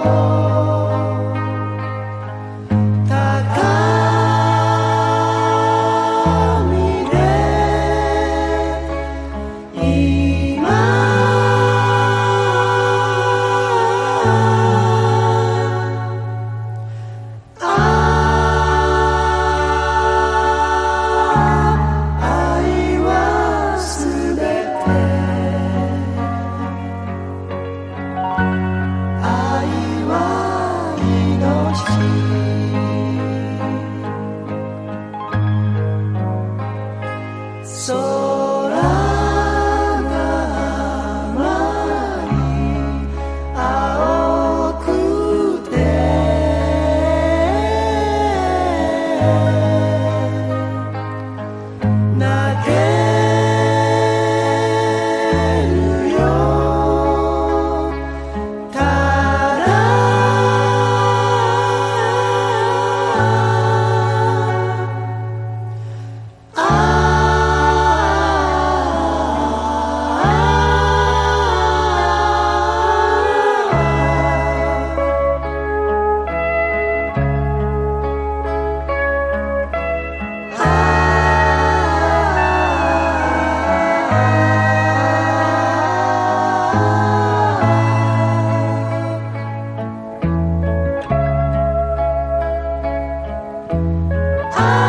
Oh. So Oh.